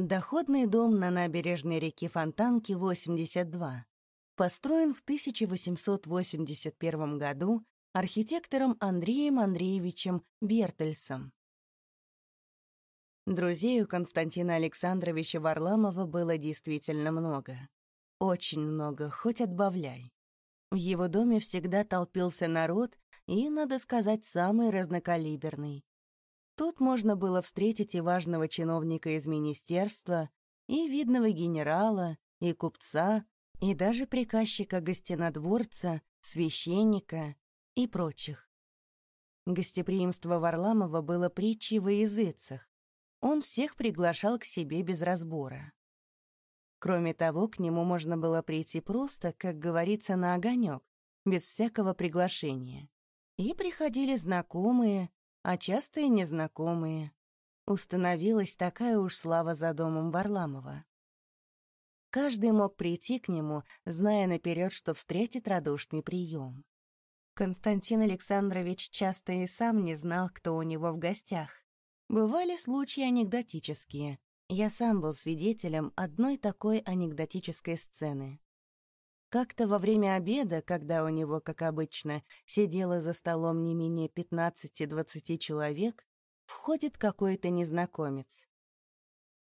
Доходный дом на набережной реки Фонтанки, 82. Построен в 1881 году архитектором Андреем Андреевичем Бертельсом. Друзей у Константина Александровича Варламова было действительно много. Очень много, хоть отбавляй. В его доме всегда толпился народ, и, надо сказать, самый разнокалиберный. Тут можно было встретить и важного чиновника из министерства, и видного генерала, и купца, и даже приказчика гостинодворца, священника и прочих. Гостеприимство Варламова было притчей во языцах. Он всех приглашал к себе без разбора. Кроме того, к нему можно было прийти просто, как говорится, на огонек, без всякого приглашения. И приходили знакомые, а часто и незнакомые. Установилась такая уж слава за домом Варламова. Каждый мог прийти к нему, зная наперед, что встретит радушный прием. Константин Александрович часто и сам не знал, кто у него в гостях. Бывали случаи анекдотические. Я сам был свидетелем одной такой анекдотической сцены. Как-то во время обеда, когда у него, как обычно, сидело за столом не менее 15-20 человек, входит какой-то незнакомец.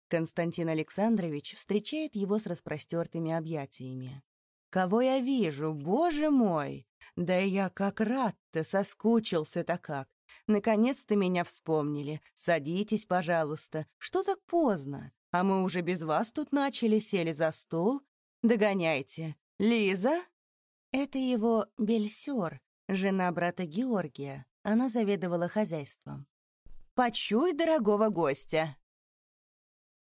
Константин Александрович встречает его с распростертыми объятиями. «Кого я вижу? Боже мой! Да я как рад-то, соскучился-то как! Наконец-то меня вспомнили. Садитесь, пожалуйста. Что так поздно? А мы уже без вас тут начали, сели за стол. Догоняйте. «Лиза?» Это его Бельсер, жена брата Георгия. Она заведовала хозяйством. «Почуй дорогого гостя!»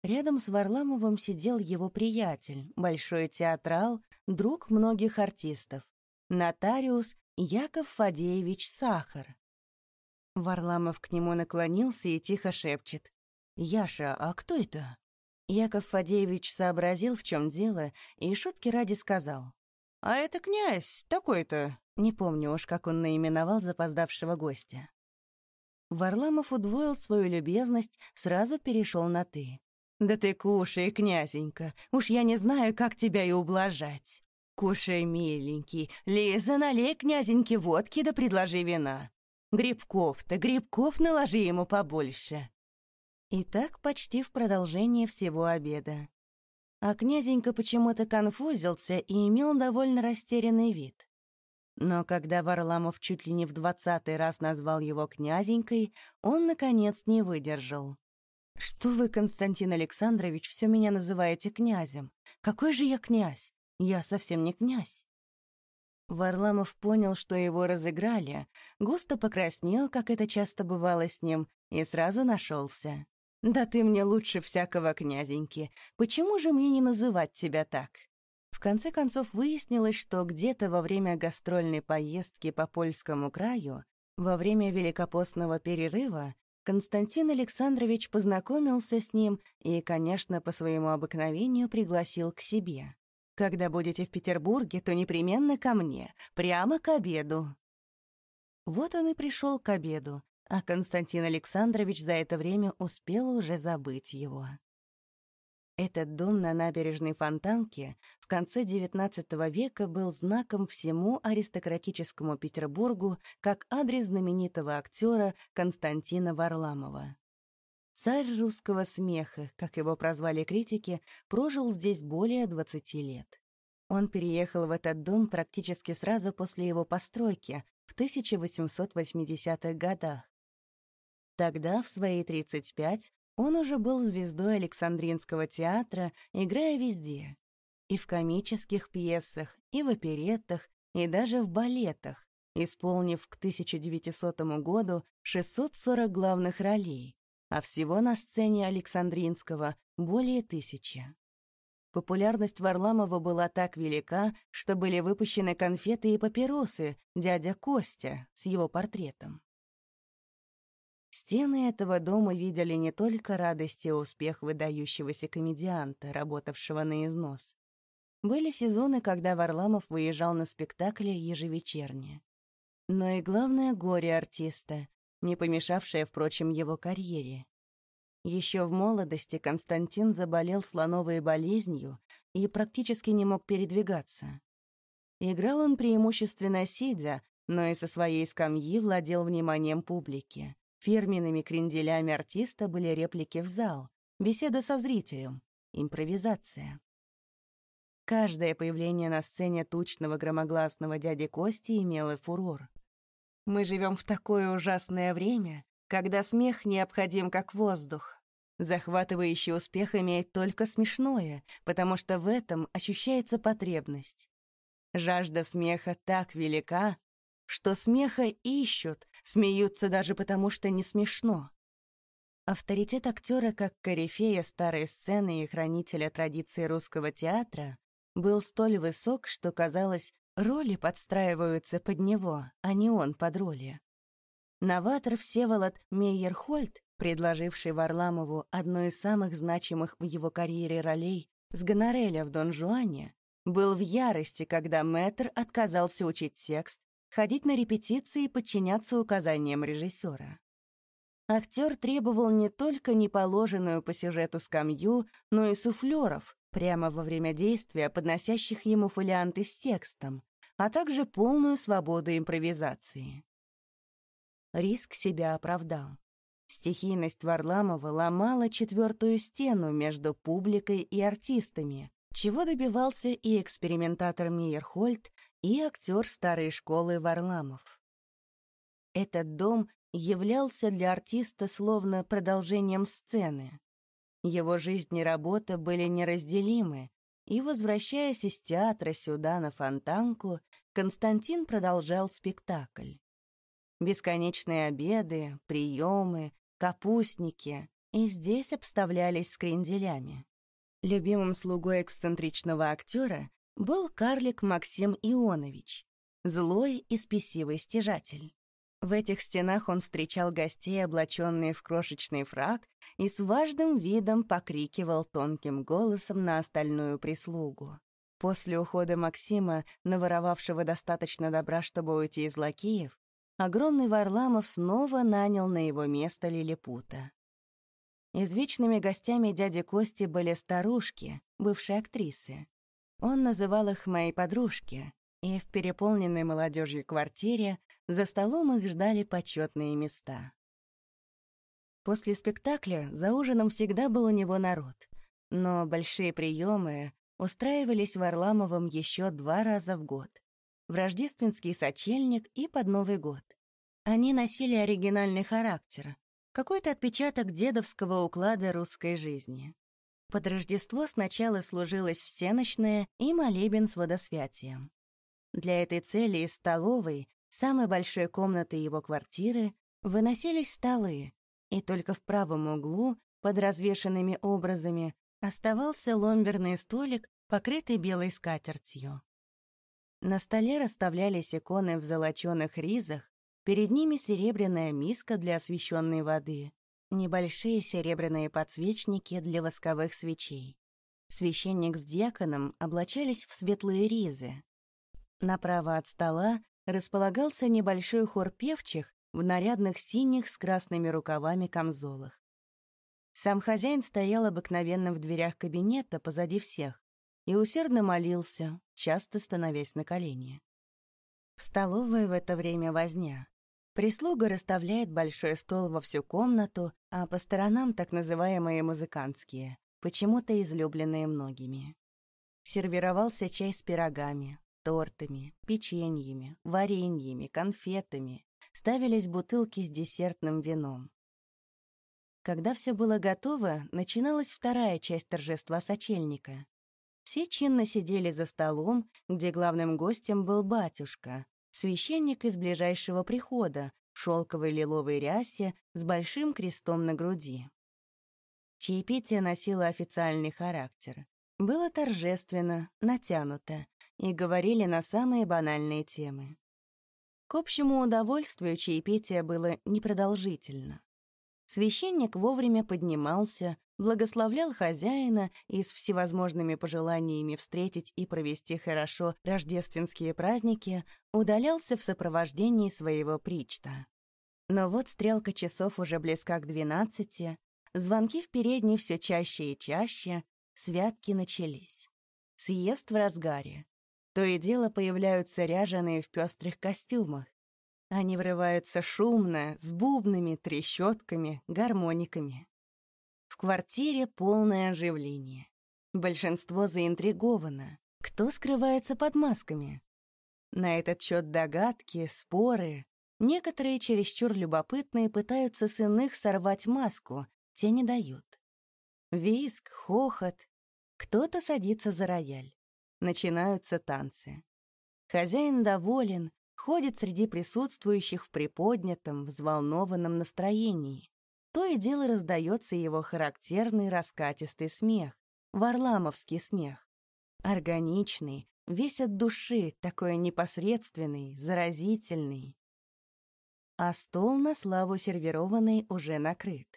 Рядом с Варламовым сидел его приятель, большой театрал, друг многих артистов, нотариус Яков Фадеевич Сахар. Варламов к нему наклонился и тихо шепчет. «Яша, а кто это?» Яков Фадеевич сообразил, в чем дело, и шутки ради сказал. «А это князь такой-то». Не помню уж, как он наименовал запоздавшего гостя. Варламов удвоил свою любезность, сразу перешел на «ты». «Да ты кушай, князенька, уж я не знаю, как тебя и ублажать. Кушай, миленький, Лиза, налей князеньке водки да предложи вина. Грибков-то, грибков наложи ему побольше». И так почти в продолжении всего обеда. А князенька почему-то конфузился и имел довольно растерянный вид. Но когда Варламов чуть ли не в двадцатый раз назвал его князенькой, он, наконец, не выдержал. «Что вы, Константин Александрович, все меня называете князем? Какой же я князь? Я совсем не князь». Варламов понял, что его разыграли, густо покраснел, как это часто бывало с ним, и сразу нашелся. «Да ты мне лучше всякого князеньки. Почему же мне не называть тебя так?» В конце концов выяснилось, что где-то во время гастрольной поездки по польскому краю, во время великопостного перерыва, Константин Александрович познакомился с ним и, конечно, по своему обыкновению пригласил к себе. «Когда будете в Петербурге, то непременно ко мне, прямо к обеду». Вот он и пришел к обеду, а Константин Александрович за это время успел уже забыть его. Этот дом на набережной Фонтанке в конце XIX века был знаком всему аристократическому Петербургу как адрес знаменитого актера Константина Варламова. Царь русского смеха, как его прозвали критики, прожил здесь более 20 лет. Он переехал в этот дом практически сразу после его постройки в 1880-х годах, Тогда, в свои 35, он уже был звездой Александринского театра, играя везде. И в комических пьесах, и в опереттах, и даже в балетах, исполнив к 1900 году 640 главных ролей, а всего на сцене Александринского более тысячи. Популярность Варламова была так велика, что были выпущены конфеты и папиросы «Дядя Костя» с его портретом. Стены этого дома видели не только радость и успех выдающегося комедианта, работавшего на износ. Были сезоны, когда Варламов выезжал на спектакли ежевечерне. Но и главное горе артиста, не помешавшее, впрочем, его карьере. Еще в молодости Константин заболел слоновой болезнью и практически не мог передвигаться. Играл он преимущественно сидя, но и со своей скамьи владел вниманием публики. Фирменными кренделями артиста были реплики в зал, беседа со зрителем, импровизация. Каждое появление на сцене тучного громогласного дяди Кости имело фурор. Мы живем в такое ужасное время, когда смех необходим как воздух. Захватывающий успех имеет только смешное, потому что в этом ощущается потребность. Жажда смеха так велика, что смеха ищут, смеются даже потому, что не смешно. Авторитет актера как корифея старой сцены и хранителя традиции русского театра был столь высок, что, казалось, роли подстраиваются под него, а не он под роли. Новатор Всеволод Мейерхольд, предложивший Варламову одну из самых значимых в его карьере ролей с гонореля в Дон Жуане, был в ярости, когда мэтр отказался учить текст, ходить на репетиции и подчиняться указаниям режиссера. Актер требовал не только неположенную по сюжету скамью, но и суфлеров, прямо во время действия подносящих ему фолианты с текстом, а также полную свободу импровизации. Риск себя оправдал. Стихийность Варламова ломала четвертую стену между публикой и артистами, чего добивался и экспериментатор Мейерхольд, и актер старой школы Варламов. Этот дом являлся для артиста словно продолжением сцены. Его жизнь и работа были неразделимы, и, возвращаясь из театра сюда, на Фонтанку, Константин продолжал спектакль. Бесконечные обеды, приемы, капустники и здесь обставлялись скринделями. Любимым слугой эксцентричного актера был карлик Максим Ионович, злой и спесивый стяжатель. В этих стенах он встречал гостей, облаченные в крошечный фраг, и с важным видом покрикивал тонким голосом на остальную прислугу. После ухода Максима, наворовавшего достаточно добра, чтобы уйти из лакеев, огромный Варламов снова нанял на его место лилипута. Извечными гостями дяди Кости были старушки, бывшие актрисы. Он называл их «мои подружки», и в переполненной молодежью квартире за столом их ждали почетные места. После спектакля за ужином всегда был у него народ, но большие приемы устраивались Варламовым еще два раза в год. В рождественский сочельник и под Новый год. Они носили оригинальный характер, какой-то отпечаток дедовского уклада русской жизни. Под Рождество сначала служилось всеночное и молебен с водосвятием. Для этой цели из столовой самой большой комнаты его квартиры выносились столы, и только в правом углу, под развешанными образами, оставался ломберный столик, покрытый белой скатертью. На столе расставлялись иконы в золочёных ризах, перед ними серебряная миска для освещенной воды, небольшие серебряные подсвечники для восковых свечей. Священник с диаконом облачались в светлые ризы. Направо от стола располагался небольшой хор певчих в нарядных синих с красными рукавами камзолах. Сам хозяин стоял обыкновенно в дверях кабинета позади всех и усердно молился, часто становясь на колени. В столовой в это время возня. Прислуга расставляет большой стол во всю комнату, а по сторонам так называемые музыкантские, почему-то излюбленные многими. Сервировался чай с пирогами, тортами, печеньями, вареньями, конфетами, ставились бутылки с десертным вином. Когда все было готово, начиналась вторая часть торжества сочельника. Все чинно сидели за столом, где главным гостем был батюшка, священник из ближайшего прихода, в шелковой лиловой рясе с большим крестом на груди. Чаепитие носило официальный характер. Было торжественно, натянуто, и говорили на самые банальные темы. К общему удовольствию чаепитие было непродолжительно. Священник вовремя поднимался, благословлял хозяина и с всевозможными пожеланиями встретить и провести хорошо рождественские праздники удалялся в сопровождении своего причта. Но вот стрелка часов уже близка к двенадцати, звонки в передней все чаще и чаще, святки начались. Съезд в разгаре. То и дело появляются ряженые в пестрых костюмах. Они врываются шумно, с бубнами, трещотками, гармониками. Квартире полное оживление. Большинство заинтриговано. Кто скрывается под масками? На этот счет догадки, споры. Некоторые чересчур любопытные пытаются с иных сорвать маску, те не дают. Виск, хохот. Кто-то садится за рояль. Начинаются танцы. Хозяин доволен, ходит среди присутствующих в приподнятом, взволнованном настроении. То и дело раздается его характерный раскатистый смех, варламовский смех. Органичный, весь от души, такой непосредственный, заразительный. А стол на славу сервированный уже накрыт.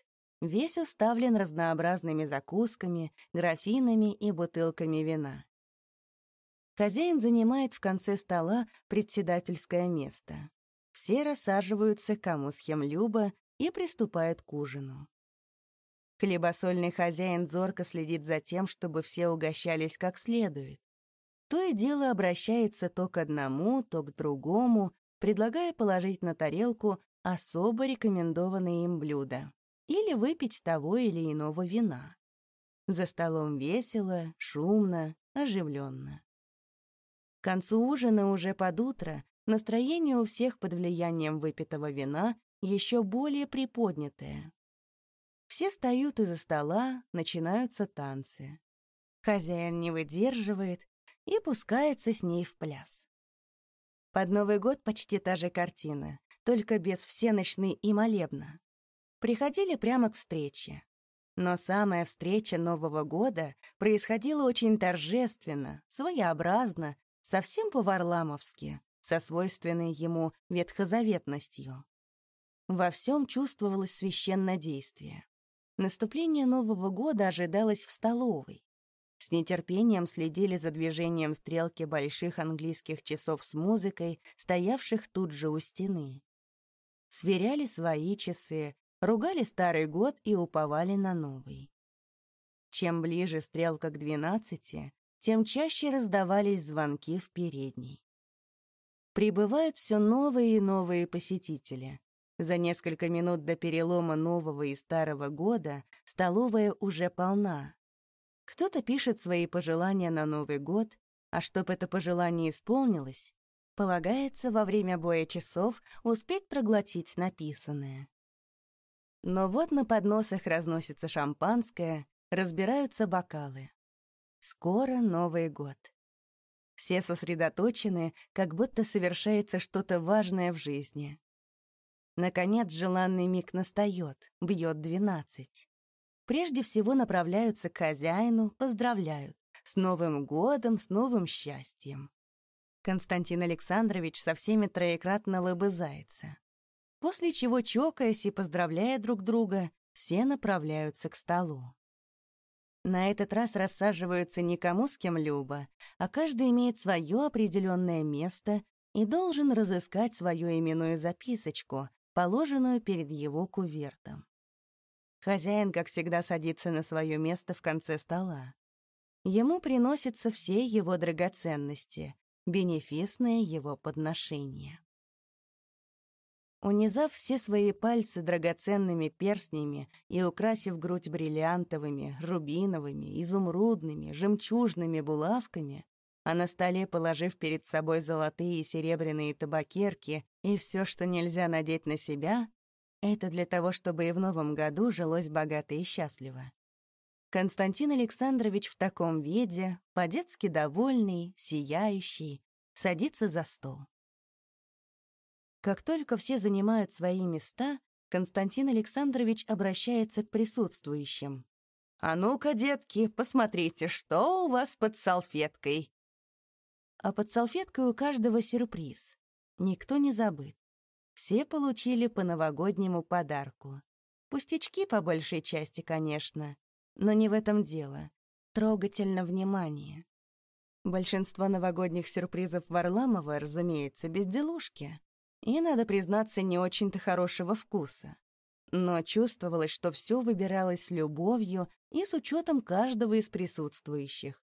Весь уставлен разнообразными закусками, графинами и бутылками вина. Хозяин занимает в конце стола председательское место. Все рассаживаются кому с кем любо и приступают к ужину. Хлебосольный хозяин зорко следит за тем, чтобы все угощались как следует. То и дело обращается то к одному, то к другому, предлагая положить на тарелку особо рекомендованные им блюда или выпить того или иного вина. За столом весело, шумно, оживленно. К концу ужина уже под утро настроение у всех под влиянием выпитого вина еще более приподнятое. Все встают из-за стола, начинаются танцы. Хозяин не выдерживает и пускается с ней в пляс. Под Новый год почти та же картина, только без всеночной и молебна. Приходили прямо к встрече. Но самая встреча Нового года происходила очень торжественно, своеобразно, совсем по-варламовски, со свойственной ему ветхозаветностью. Во всем чувствовалось священное действие. Наступление Нового года ожидалось в столовой. С нетерпением следили за движением стрелки больших английских часов с музыкой, стоявших тут же у стены. Сверяли свои часы, ругали старый год и уповали на новый. Чем ближе стрелка к двенадцати, тем чаще раздавались звонки в передней. Прибывают все новые и новые посетители. За несколько минут до перелома Нового и Старого года столовая уже полна. Кто-то пишет свои пожелания на Новый год, а чтобы это пожелание исполнилось, полагается во время боя часов успеть проглотить написанное. Но вот на подносах разносится шампанское, разбираются бокалы. Скоро Новый год. Все сосредоточены, как будто совершается что-то важное в жизни. Наконец, желанный миг настает, бьет двенадцать. Прежде всего направляются к хозяину, поздравляют. С Новым годом, с новым счастьем. Константин Александрович со всеми троекратно лобызается. После чего, чокаясь и поздравляя друг друга, все направляются к столу. На этот раз рассаживаются никому с кем любо, а каждый имеет свое определенное место и должен разыскать свою именную записочку, положенную перед его кувертом. Хозяин, как всегда, садится на свое место в конце стола. Ему приносятся все его драгоценности, бенефисное его подношение. Унизав все свои пальцы драгоценными перстнями и украсив грудь бриллиантовыми, рубиновыми, изумрудными, жемчужными булавками, а на столе положив перед собой золотые и серебряные табакерки и все, что нельзя надеть на себя, это для того, чтобы и в новом году жилось богато и счастливо. Константин Александрович в таком виде, по-детски довольный, сияющий, садится за стол. Как только все занимают свои места, Константин Александрович обращается к присутствующим. «А ну-ка, детки, посмотрите, что у вас под салфеткой?» А под салфеткой у каждого сюрприз. Никто не забыт. Все получили по новогоднему подарку. Пустячки по большей части, конечно, но не в этом дело. Трогательно внимание. Большинство новогодних сюрпризов Варламова, разумеется, безделушки и, надо признаться, не очень-то хорошего вкуса. но чувствовалось, что все выбиралось с любовью и с учетом каждого из присутствующих.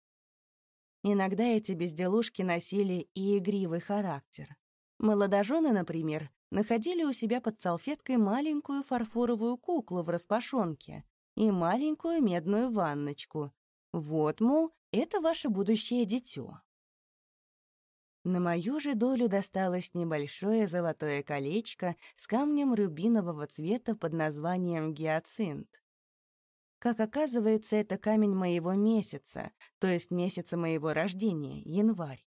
Иногда эти безделушки носили и игривый характер. Молодожены, например, находили у себя под салфеткой маленькую фарфоровую куклу в распашонке и маленькую медную ванночку. Вот, мол, это ваше будущее дитё. На мою же долю досталось небольшое золотое колечко с камнем рубинового цвета под названием гиацинт. Как оказывается, это камень моего месяца, то есть месяца моего рождения, январь.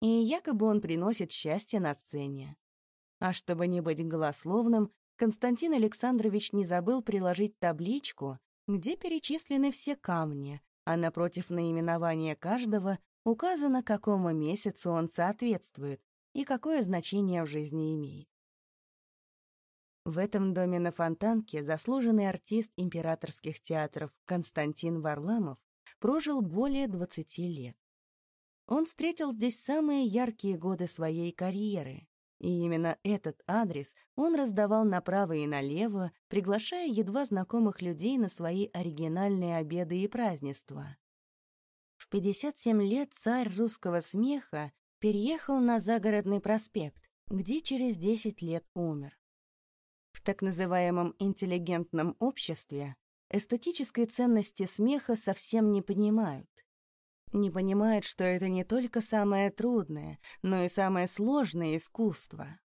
И якобы он приносит счастье на сцене. А чтобы не быть голословным, Константин Александрович не забыл приложить табличку, где перечислены все камни, а напротив наименования каждого указано, какому месяцу он соответствует и какое значение в жизни имеет. В этом доме на Фонтанке заслуженный артист императорских театров Константин Варламов прожил более 20 лет. Он встретил здесь самые яркие годы своей карьеры, и именно этот адрес он раздавал направо и налево, приглашая едва знакомых людей на свои оригинальные обеды и празднества. В 57 лет царь русского смеха переехал на Загородный проспект, где через 10 лет умер. Так называемом интеллигентном обществе эстетической ценности смеха совсем не понимают. Не понимают, что это не только самое трудное, но и самое сложное искусство.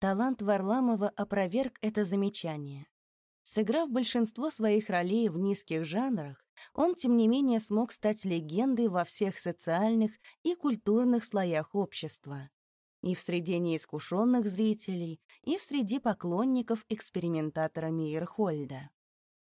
Талант Варламова опроверг это замечание. Сыграв большинство своих ролей в низких жанрах, он, тем не менее, смог стать легендой во всех социальных и культурных слоях общества. И в среде неискушенных зрителей, и в среде поклонников экспериментатора Мейерхольда.